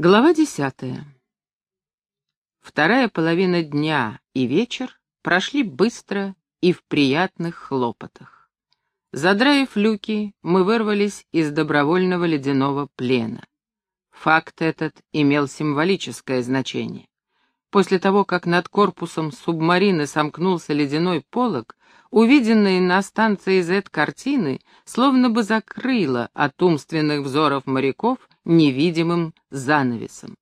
Глава десятая. Вторая половина дня и вечер прошли быстро и в приятных хлопотах. Задраив люки, мы вырвались из добровольного ледяного плена. Факт этот имел символическое значение. После того, как над корпусом субмарины сомкнулся ледяной полог, увиденные на станции Z картины словно бы закрыло от умственных взоров моряков невидимым занавесом.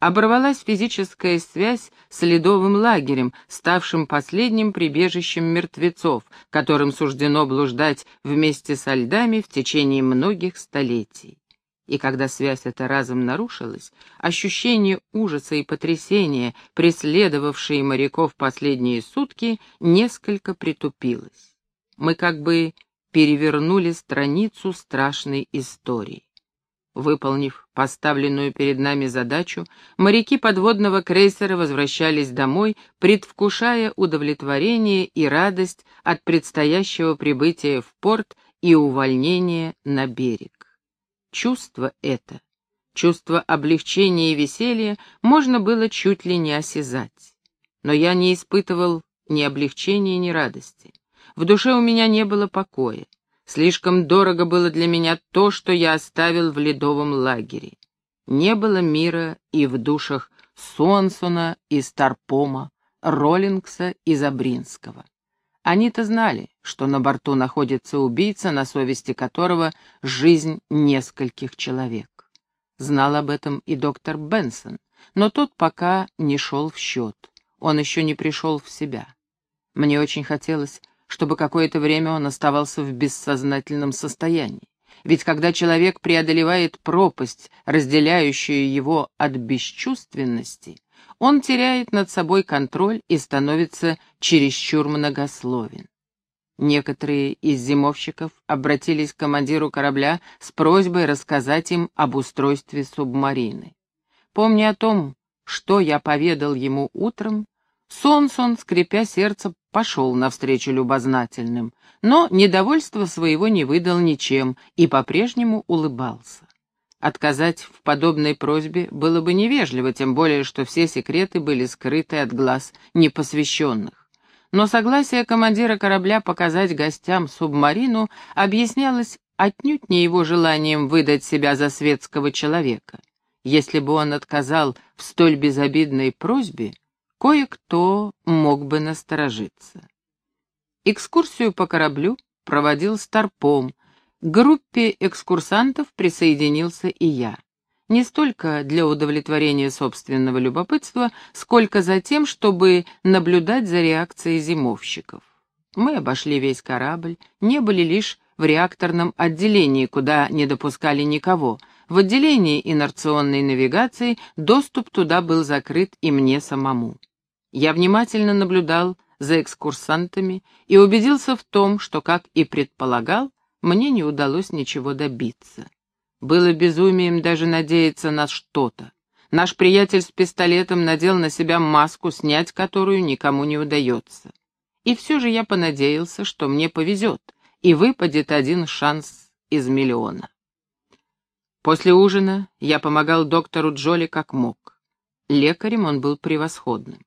Оборвалась физическая связь с ледовым лагерем, ставшим последним прибежищем мертвецов, которым суждено блуждать вместе со льдами в течение многих столетий. И когда связь эта разом нарушилась, ощущение ужаса и потрясения, преследовавшие моряков последние сутки, несколько притупилось. Мы как бы перевернули страницу страшной истории. Выполнив поставленную перед нами задачу, моряки подводного крейсера возвращались домой, предвкушая удовлетворение и радость от предстоящего прибытия в порт и увольнения на берег. Чувство это, чувство облегчения и веселья, можно было чуть ли не осязать. Но я не испытывал ни облегчения, ни радости. В душе у меня не было покоя. Слишком дорого было для меня то, что я оставил в ледовом лагере. Не было мира и в душах Сонсона и Старпома, Роллингса и Забринского. Они-то знали, что на борту находится убийца, на совести которого жизнь нескольких человек. Знал об этом и доктор Бенсон, но тот пока не шел в счет, он еще не пришел в себя. Мне очень хотелось, чтобы какое-то время он оставался в бессознательном состоянии. Ведь когда человек преодолевает пропасть, разделяющую его от бесчувственности, он теряет над собой контроль и становится чересчур многословен. Некоторые из зимовщиков обратились к командиру корабля с просьбой рассказать им об устройстве субмарины. Помня о том, что я поведал ему утром, Сонсон, скрипя сердце, пошел навстречу любознательным, но недовольства своего не выдал ничем и по-прежнему улыбался. Отказать в подобной просьбе было бы невежливо, тем более, что все секреты были скрыты от глаз непосвященных. Но согласие командира корабля показать гостям субмарину объяснялось отнюдь не его желанием выдать себя за светского человека. Если бы он отказал в столь безобидной просьбе, кое-кто мог бы насторожиться. Экскурсию по кораблю проводил Старпом. К группе экскурсантов присоединился и я. Не столько для удовлетворения собственного любопытства, сколько за тем, чтобы наблюдать за реакцией зимовщиков. Мы обошли весь корабль, не были лишь в реакторном отделении, куда не допускали никого. В отделении инерционной навигации доступ туда был закрыт и мне самому. Я внимательно наблюдал за экскурсантами и убедился в том, что, как и предполагал, мне не удалось ничего добиться. Было безумием даже надеяться на что-то. Наш приятель с пистолетом надел на себя маску, снять которую никому не удается. И все же я понадеялся, что мне повезет, и выпадет один шанс из миллиона. После ужина я помогал доктору Джоли как мог. Лекарем он был превосходным.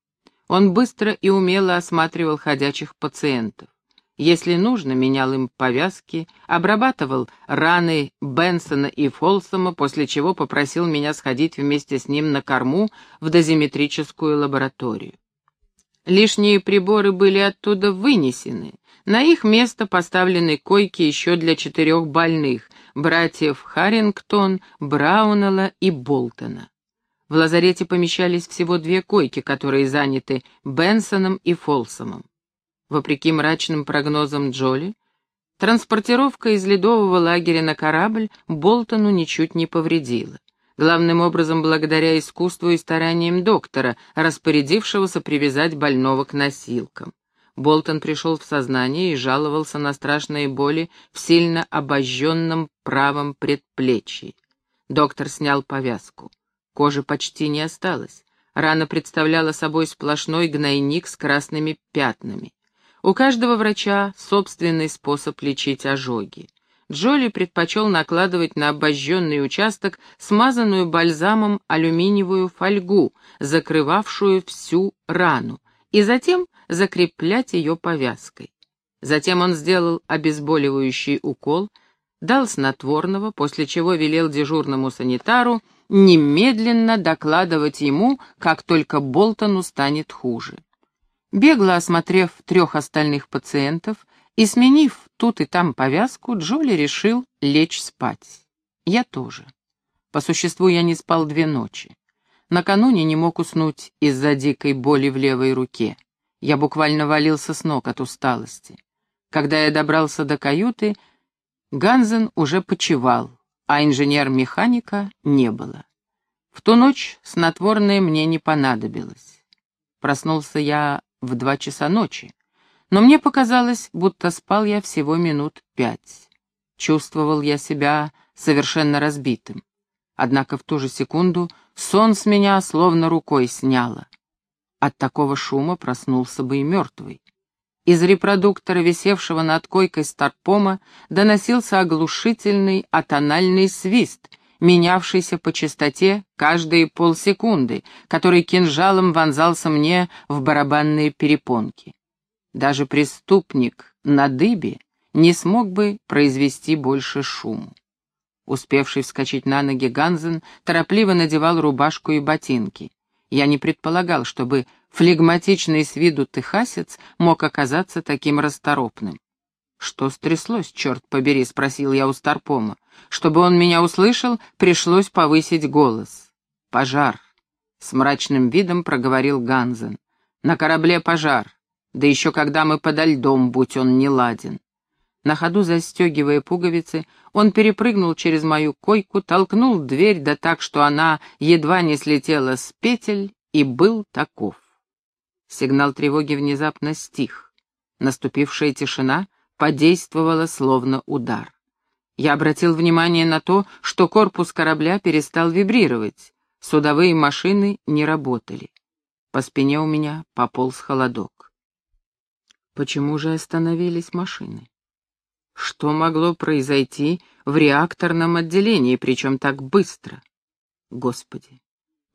Он быстро и умело осматривал ходячих пациентов. Если нужно, менял им повязки, обрабатывал раны Бенсона и Фолсома, после чего попросил меня сходить вместе с ним на корму в дозиметрическую лабораторию. Лишние приборы были оттуда вынесены. На их место поставлены койки еще для четырех больных, братьев Харрингтон, Браунелла и Болтона. В лазарете помещались всего две койки, которые заняты Бенсоном и Фолсомом. Вопреки мрачным прогнозам Джоли, транспортировка из ледового лагеря на корабль Болтону ничуть не повредила. Главным образом благодаря искусству и стараниям доктора, распорядившегося привязать больного к носилкам. Болтон пришел в сознание и жаловался на страшные боли в сильно обожженном правом предплечье. Доктор снял повязку. Кожи почти не осталось. Рана представляла собой сплошной гнойник с красными пятнами. У каждого врача собственный способ лечить ожоги. Джоли предпочел накладывать на обожженный участок смазанную бальзамом алюминиевую фольгу, закрывавшую всю рану, и затем закреплять ее повязкой. Затем он сделал обезболивающий укол, дал снотворного, после чего велел дежурному санитару немедленно докладывать ему, как только Болтону станет хуже. Бегло осмотрев трех остальных пациентов и сменив тут и там повязку, Джоли решил лечь спать. Я тоже. По существу я не спал две ночи. Накануне не мог уснуть из-за дикой боли в левой руке. Я буквально валился с ног от усталости. Когда я добрался до каюты, Ганзен уже почевал, а инженер-механика не было. В ту ночь снотворное мне не понадобилось. Проснулся я в два часа ночи, но мне показалось, будто спал я всего минут пять. Чувствовал я себя совершенно разбитым. Однако в ту же секунду сон с меня словно рукой сняло. От такого шума проснулся бы и мертвый. Из репродуктора, висевшего над койкой Старпома, доносился оглушительный атональный свист, менявшийся по частоте каждые полсекунды, который кинжалом вонзался мне в барабанные перепонки. Даже преступник на дыбе не смог бы произвести больше шуму. Успевший вскочить на ноги Ганзен торопливо надевал рубашку и ботинки. Я не предполагал, чтобы флегматичный с виду техасец мог оказаться таким расторопным. «Что стряслось, черт побери?» — спросил я у Старпома. Чтобы он меня услышал, пришлось повысить голос. «Пожар!» — с мрачным видом проговорил Ганзен. «На корабле пожар, да еще когда мы подо льдом, будь он не ладен». На ходу застегивая пуговицы, он перепрыгнул через мою койку, толкнул дверь, да так, что она едва не слетела с петель, и был таков. Сигнал тревоги внезапно стих. Наступившая тишина подействовала словно удар. Я обратил внимание на то, что корпус корабля перестал вибрировать, судовые машины не работали. По спине у меня пополз холодок. Почему же остановились машины? Что могло произойти в реакторном отделении, причем так быстро? Господи,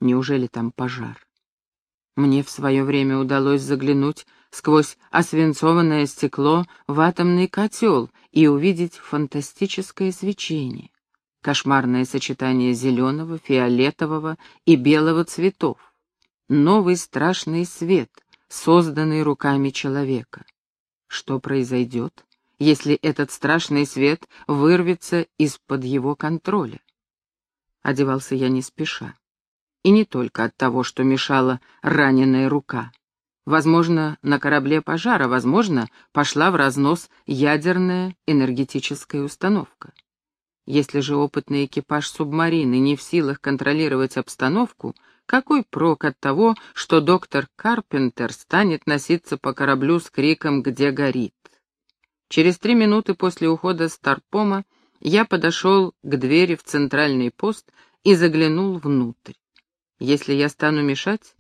неужели там пожар? Мне в свое время удалось заглянуть сквозь освинцованное стекло в атомный котел и увидеть фантастическое свечение. Кошмарное сочетание зеленого, фиолетового и белого цветов. Новый страшный свет, созданный руками человека. Что произойдет, если этот страшный свет вырвется из-под его контроля? Одевался я не спеша. И не только от того, что мешала раненая рука. Возможно, на корабле пожара, возможно, пошла в разнос ядерная энергетическая установка. Если же опытный экипаж субмарины не в силах контролировать обстановку, какой прок от того, что доктор Карпентер станет носиться по кораблю с криком «Где горит?». Через три минуты после ухода Старпома я подошел к двери в центральный пост и заглянул внутрь. Если я стану мешать,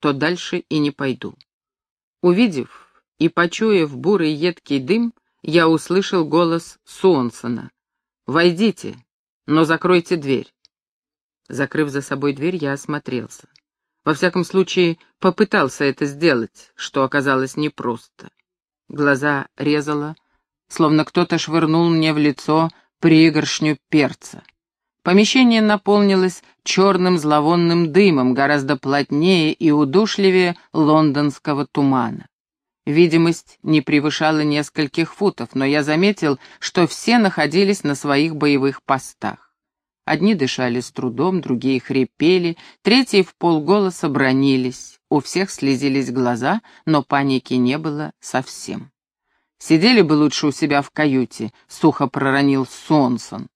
то дальше и не пойду. Увидев и почуяв бурый едкий дым, я услышал голос Суонсона. «Войдите, но закройте дверь». Закрыв за собой дверь, я осмотрелся. Во всяком случае, попытался это сделать, что оказалось непросто. Глаза резало, словно кто-то швырнул мне в лицо пригоршню перца. Помещение наполнилось черным зловонным дымом, гораздо плотнее и удушливее лондонского тумана. Видимость не превышала нескольких футов, но я заметил, что все находились на своих боевых постах. Одни дышали с трудом, другие хрипели, третьи в полголоса бронились. У всех слезились глаза, но паники не было совсем. «Сидели бы лучше у себя в каюте», — сухо проронил Сонсон.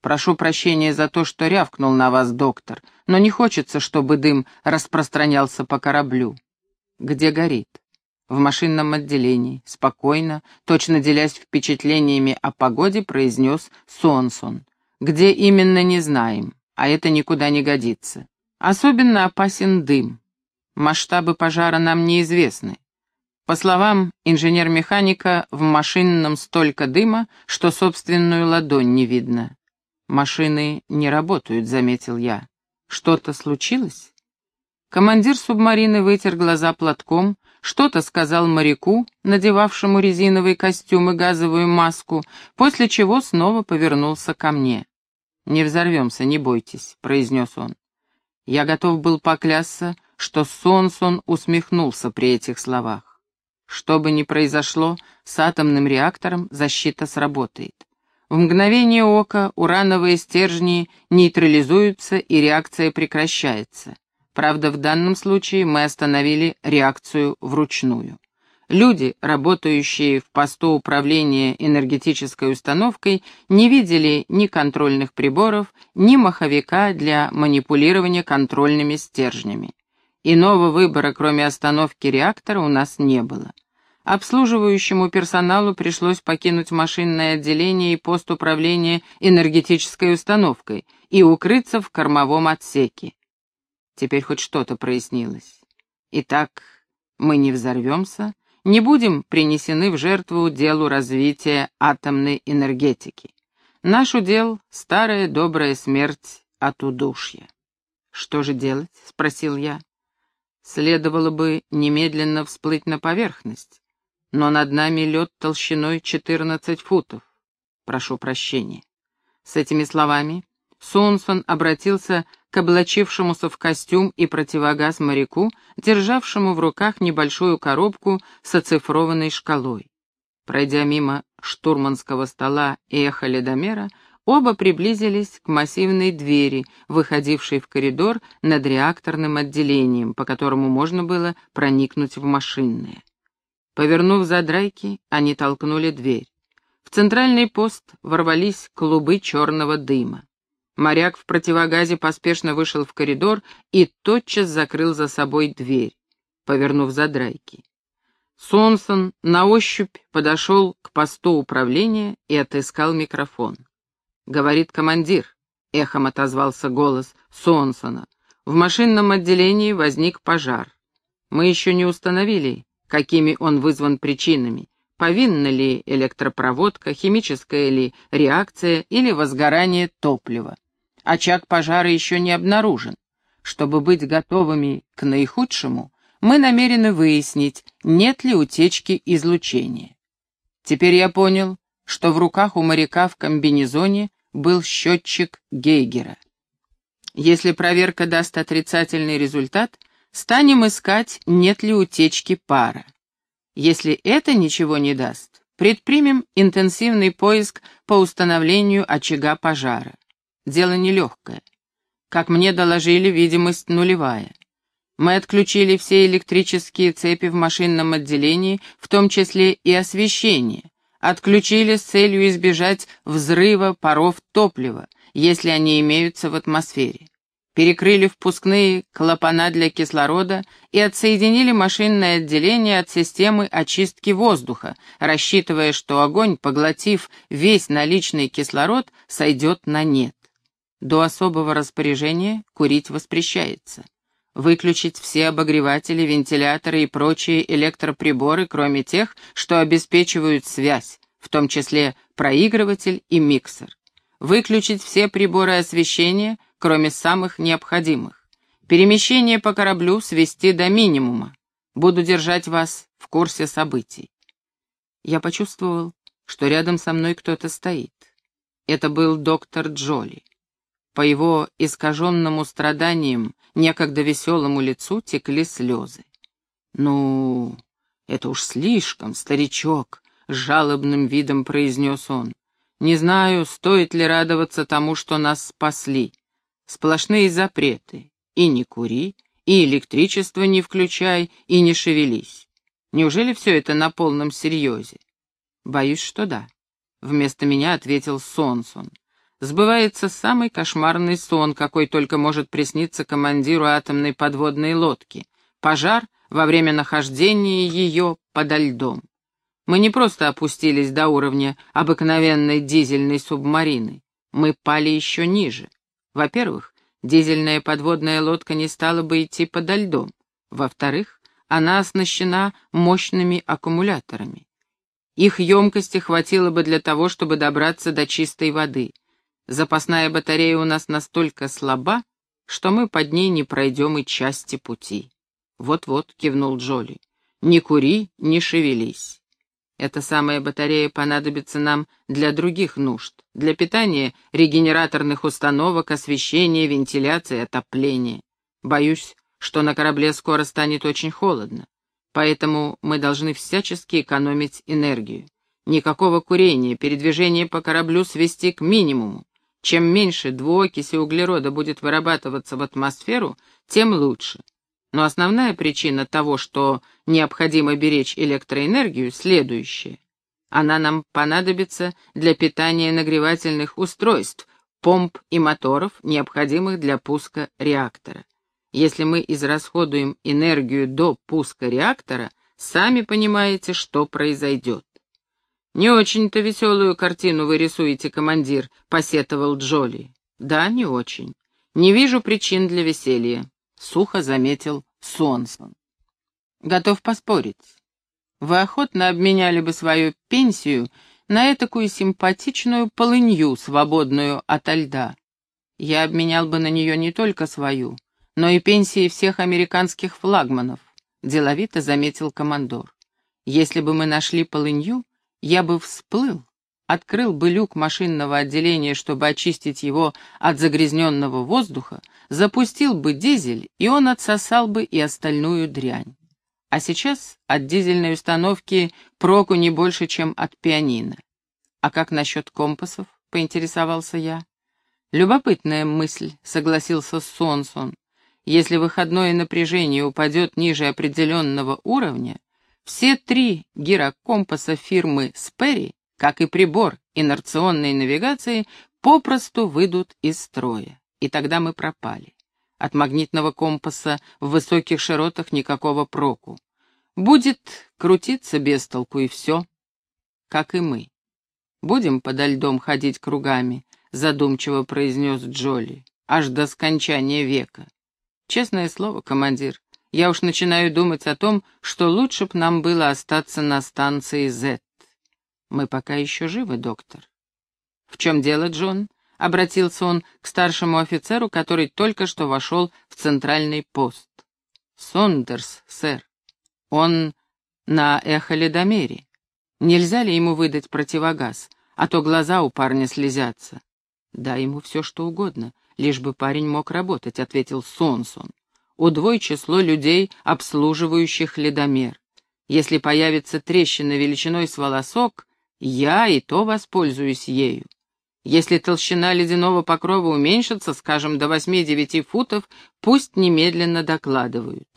Прошу прощения за то, что рявкнул на вас, доктор, но не хочется, чтобы дым распространялся по кораблю. Где горит? В машинном отделении, спокойно, точно делясь впечатлениями о погоде, произнес Сонсон. Где именно, не знаем, а это никуда не годится. Особенно опасен дым. Масштабы пожара нам неизвестны. По словам инженер-механика, в машинном столько дыма, что собственную ладонь не видно. «Машины не работают», — заметил я. «Что-то случилось?» Командир субмарины вытер глаза платком, что-то сказал моряку, надевавшему резиновый костюм и газовую маску, после чего снова повернулся ко мне. «Не взорвемся, не бойтесь», — произнес он. Я готов был поклясться, что Сонсон усмехнулся при этих словах. Что бы ни произошло, с атомным реактором защита сработает. В мгновение ока урановые стержни нейтрализуются и реакция прекращается. Правда, в данном случае мы остановили реакцию вручную. Люди, работающие в посту управления энергетической установкой, не видели ни контрольных приборов, ни маховика для манипулирования контрольными стержнями. Иного выбора, кроме остановки реактора, у нас не было. Обслуживающему персоналу пришлось покинуть машинное отделение и пост управления энергетической установкой и укрыться в кормовом отсеке. Теперь хоть что-то прояснилось. Итак, мы не взорвемся, не будем принесены в жертву делу развития атомной энергетики. Наш удел — старая добрая смерть от удушья. «Что же делать?» — спросил я. Следовало бы немедленно всплыть на поверхность, но над нами лед толщиной 14 футов. Прошу прощения. С этими словами Сонсон обратился к облачившемуся в костюм и противогаз моряку, державшему в руках небольшую коробку с оцифрованной шкалой. Пройдя мимо штурманского стола и эхо ледомера, Оба приблизились к массивной двери, выходившей в коридор над реакторным отделением, по которому можно было проникнуть в машинное. Повернув за драйки, они толкнули дверь. В центральный пост ворвались клубы черного дыма. Моряк в противогазе поспешно вышел в коридор и тотчас закрыл за собой дверь, повернув за драйки. Сонсон на ощупь подошел к посту управления и отыскал микрофон. «Говорит командир», — эхом отозвался голос Сонсона. «В машинном отделении возник пожар. Мы еще не установили, какими он вызван причинами, повинна ли электропроводка, химическая ли реакция или возгорание топлива. Очаг пожара еще не обнаружен. Чтобы быть готовыми к наихудшему, мы намерены выяснить, нет ли утечки излучения. Теперь я понял, что в руках у моряка в комбинезоне был счетчик Гейгера. Если проверка даст отрицательный результат, станем искать, нет ли утечки пара. Если это ничего не даст, предпримем интенсивный поиск по установлению очага пожара. Дело нелегкое. Как мне доложили, видимость нулевая. Мы отключили все электрические цепи в машинном отделении, в том числе и освещение, отключили с целью избежать взрыва паров топлива, если они имеются в атмосфере. Перекрыли впускные клапана для кислорода и отсоединили машинное отделение от системы очистки воздуха, рассчитывая, что огонь, поглотив весь наличный кислород, сойдет на нет. До особого распоряжения курить воспрещается выключить все обогреватели, вентиляторы и прочие электроприборы, кроме тех, что обеспечивают связь, в том числе проигрыватель и миксер. Выключить все приборы освещения, кроме самых необходимых. Перемещение по кораблю свести до минимума. Буду держать вас в курсе событий. Я почувствовал, что рядом со мной кто-то стоит. Это был доктор Джоли. По его искаженному страданиям, некогда веселому лицу текли слезы. «Ну, это уж слишком, старичок», — жалобным видом произнес он. «Не знаю, стоит ли радоваться тому, что нас спасли. Сплошные запреты. И не кури, и электричество не включай, и не шевелись. Неужели все это на полном серьезе?» «Боюсь, что да», — вместо меня ответил Сонсон сбывается самый кошмарный сон, какой только может присниться командиру атомной подводной лодки. Пожар во время нахождения ее подо льдом. Мы не просто опустились до уровня обыкновенной дизельной субмарины. Мы пали еще ниже. Во-первых, дизельная подводная лодка не стала бы идти подо льдом. Во-вторых, она оснащена мощными аккумуляторами. Их емкости хватило бы для того, чтобы добраться до чистой воды. Запасная батарея у нас настолько слаба, что мы под ней не пройдем и части пути. «Вот-вот», — кивнул Джоли, — «не кури, не шевелись». Эта самая батарея понадобится нам для других нужд, для питания регенераторных установок, освещения, вентиляции, отопления. Боюсь, что на корабле скоро станет очень холодно, поэтому мы должны всячески экономить энергию. Никакого курения, передвижение по кораблю свести к минимуму. Чем меньше двуокиси углерода будет вырабатываться в атмосферу, тем лучше. Но основная причина того, что необходимо беречь электроэнергию, следующая. Она нам понадобится для питания нагревательных устройств, помп и моторов, необходимых для пуска реактора. Если мы израсходуем энергию до пуска реактора, сами понимаете, что произойдет. «Не очень-то веселую картину вы рисуете, командир», — посетовал Джоли. «Да, не очень. Не вижу причин для веселья», — сухо заметил Сонсон. Готов поспорить. Вы охотно обменяли бы свою пенсию на этакую симпатичную полынью, свободную ото льда. Я обменял бы на нее не только свою, но и пенсии всех американских флагманов, деловито заметил командор. Если бы мы нашли полынью, я бы всплыл, открыл бы люк машинного отделения, чтобы очистить его от загрязненного воздуха, запустил бы дизель, и он отсосал бы и остальную дрянь. А сейчас от дизельной установки проку не больше, чем от пианино. А как насчет компасов, поинтересовался я. Любопытная мысль, согласился Сонсон. Если выходное напряжение упадет ниже определенного уровня, все три гирокомпаса фирмы Sperry как и прибор инерционной навигации, попросту выйдут из строя. И тогда мы пропали. От магнитного компаса в высоких широтах никакого проку. Будет крутиться без толку и все. Как и мы. Будем подо льдом ходить кругами, задумчиво произнес Джоли, аж до скончания века. Честное слово, командир, я уж начинаю думать о том, что лучше б нам было остаться на станции Z. «Мы пока еще живы, доктор». «В чем дело, Джон?» — обратился он к старшему офицеру, который только что вошел в центральный пост. «Сондерс, сэр. Он на эхоледомере. Нельзя ли ему выдать противогаз, а то глаза у парня слезятся?» «Дай ему все, что угодно, лишь бы парень мог работать», — ответил Сонсон. «Удвой число людей, обслуживающих ледомер. Если появится трещина величиной с волосок, я и то воспользуюсь ею. Если толщина ледяного покрова уменьшится, скажем, до 8-9 футов, пусть немедленно докладывают.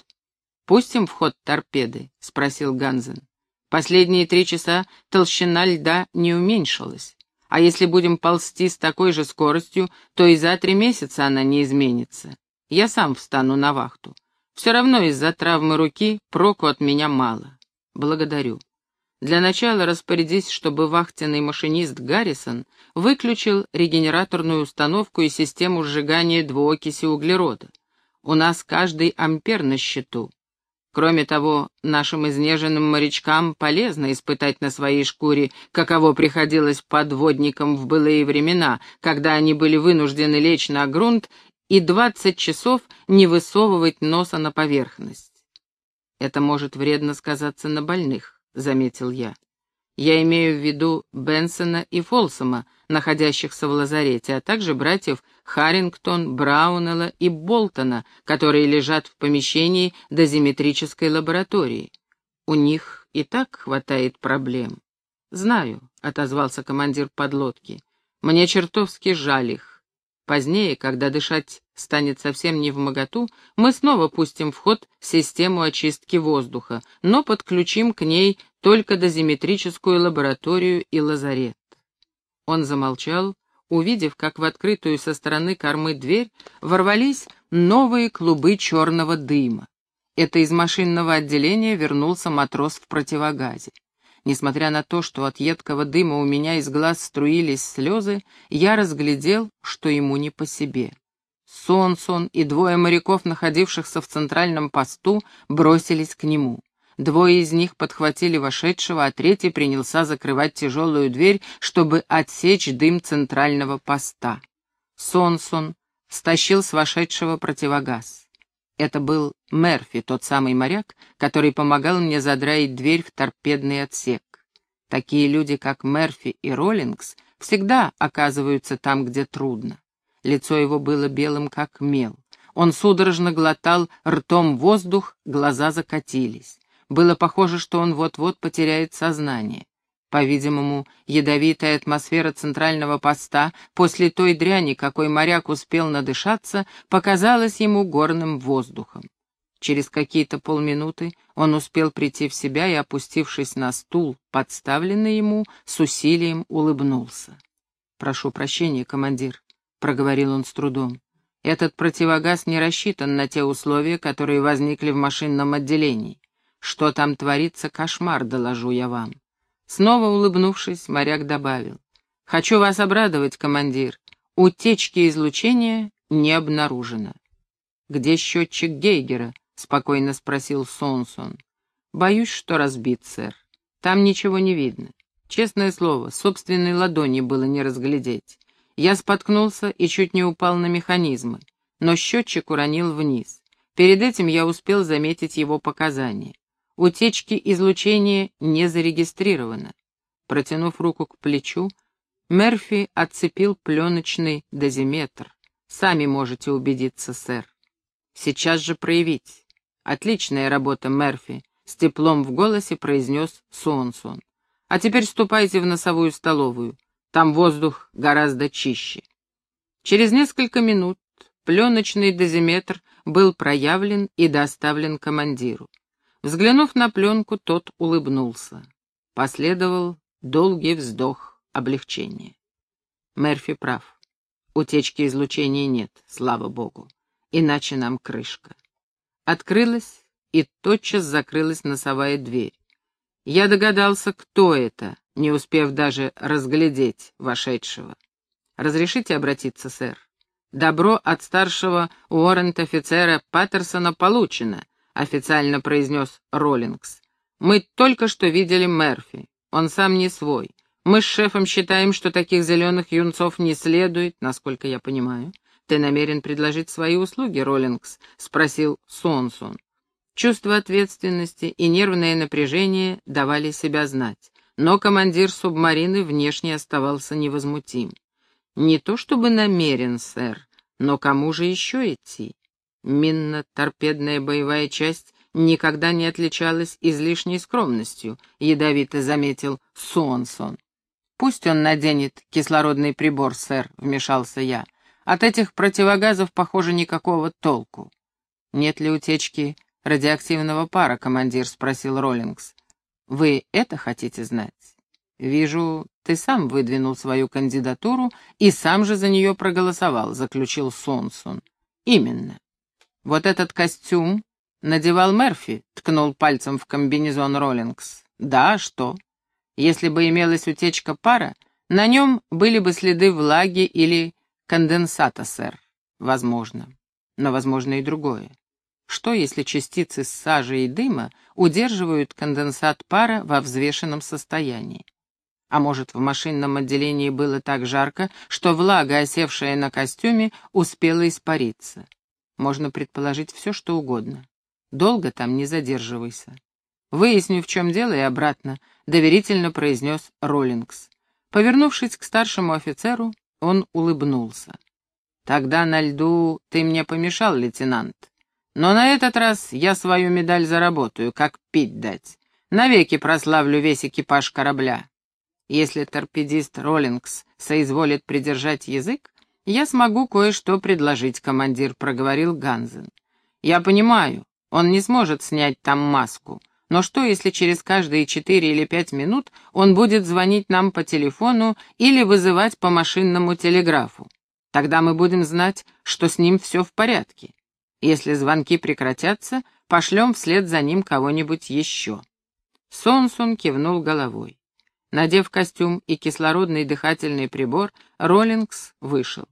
«Пустим в ход торпеды?» — спросил Ганзен. «Последние три часа толщина льда не уменьшилась. А если будем ползти с такой же скоростью, то и за три месяца она не изменится. Я сам встану на вахту. Все равно из-за травмы руки проку от меня мало. Благодарю. Для начала распорядись, чтобы вахтенный машинист Гаррисон выключил регенераторную установку и систему сжигания двуокиси углерода. У нас каждый ампер на счету. Кроме того, нашим изнеженным морячкам полезно испытать на своей шкуре, каково приходилось подводникам в былые времена, когда они были вынуждены лечь на грунт и двадцать часов не высовывать носа на поверхность. Это может вредно сказаться на больных. — заметил я. Я имею в виду Бенсона и Фолсома, находящихся в лазарете, а также братьев Харрингтон, Браунелла и Болтона, которые лежат в помещении дозиметрической лаборатории. У них и так хватает проблем. «Знаю», — отозвался командир подлодки. «Мне чертовски жаль их. Позднее, когда дышать станет совсем не в моготу, мы снова пустим в ход систему очистки воздуха, но подключим к ней только дозиметрическую лабораторию и лазарет. Он замолчал, увидев, как в открытую со стороны кормы дверь ворвались новые клубы черного дыма. Это из машинного отделения вернулся матрос в противогазе. Несмотря на то, что от едкого дыма у меня из глаз струились слезы, я разглядел, что ему не по себе. Сонсон и двое моряков, находившихся в центральном посту, бросились к нему. Двое из них подхватили вошедшего, а третий принялся закрывать тяжелую дверь, чтобы отсечь дым центрального поста. Сонсон стащил с вошедшего противогаз. Это был Мерфи, тот самый моряк, который помогал мне задраить дверь в торпедный отсек. Такие люди, как Мерфи и Роллингс, всегда оказываются там, где трудно. Лицо его было белым, как мел. Он судорожно глотал ртом воздух, глаза закатились. Было похоже, что он вот-вот потеряет сознание. По-видимому, ядовитая атмосфера центрального поста после той дряни, какой моряк успел надышаться, показалась ему горным воздухом. Через какие-то полминуты он успел прийти в себя и, опустившись на стул, подставленный ему, с усилием улыбнулся. «Прошу прощения, командир», — проговорил он с трудом. «Этот противогаз не рассчитан на те условия, которые возникли в машинном отделении. Что там творится, кошмар, доложу я вам. Снова улыбнувшись, моряк добавил. «Хочу вас обрадовать, командир. Утечки излучения не обнаружено». «Где счетчик Гейгера?» — спокойно спросил Сонсон. «Боюсь, что разбит, сэр. Там ничего не видно. Честное слово, собственной ладони было не разглядеть. Я споткнулся и чуть не упал на механизмы, но счетчик уронил вниз. Перед этим я успел заметить его показания. Утечки излучения не зарегистрировано. Протянув руку к плечу, Мерфи отцепил пленочный дозиметр. Сами можете убедиться, сэр. Сейчас же проявить. Отличная работа, Мерфи, с теплом в голосе произнес Сонсон. А теперь ступайте в носовую столовую. Там воздух гораздо чище. Через несколько минут пленочный дозиметр был проявлен и доставлен командиру. Взглянув на пленку, тот улыбнулся. Последовал долгий вздох облегчения. Мерфи прав. Утечки излучения нет, слава богу. Иначе нам крышка. Открылась и тотчас закрылась носовая дверь. Я догадался, кто это, не успев даже разглядеть вошедшего. «Разрешите обратиться, сэр?» «Добро от старшего уоррент-офицера Паттерсона получено официально произнес Роллингс. «Мы только что видели Мерфи. Он сам не свой. Мы с шефом считаем, что таких зеленых юнцов не следует, насколько я понимаю. Ты намерен предложить свои услуги, Роллингс?» — спросил Сонсон. Чувство ответственности и нервное напряжение давали себя знать, но командир субмарины внешне оставался невозмутим. «Не то чтобы намерен, сэр, но кому же еще идти? Минно-торпедная боевая часть никогда не отличалась излишней скромностью, ядовито заметил Сонсон. «Пусть он наденет кислородный прибор, сэр», — вмешался я. «От этих противогазов, похоже, никакого толку». «Нет ли утечки радиоактивного пара, командир?» — спросил Роллингс. «Вы это хотите знать?» «Вижу, ты сам выдвинул свою кандидатуру и сам же за нее проголосовал», — заключил Сонсон. «Именно. «Вот этот костюм надевал Мерфи», — ткнул пальцем в комбинезон Роллингс. «Да, что? Если бы имелась утечка пара, на нем были бы следы влаги или конденсата, сэр. Возможно. Но возможно и другое. Что, если частицы сажи и дыма удерживают конденсат пара во взвешенном состоянии? А может, в машинном отделении было так жарко, что влага, осевшая на костюме, успела испариться? Можно предположить все, что угодно. Долго там не задерживайся. Выясню, в чем дело, и обратно, — доверительно произнес Роллингс. Повернувшись к старшему офицеру, он улыбнулся. «Тогда на льду ты мне помешал, лейтенант. Но на этот раз я свою медаль заработаю, как пить дать. Навеки прославлю весь экипаж корабля. Если торпедист Роллингс соизволит придержать язык, «Я смогу кое-что предложить», — командир проговорил Ганзен. «Я понимаю, он не сможет снять там маску, но что, если через каждые четыре или пять минут он будет звонить нам по телефону или вызывать по машинному телеграфу? Тогда мы будем знать, что с ним все в порядке. Если звонки прекратятся, пошлем вслед за ним кого-нибудь еще». Сонсун кивнул головой. Надев костюм и кислородный дыхательный прибор, Роллингс вышел.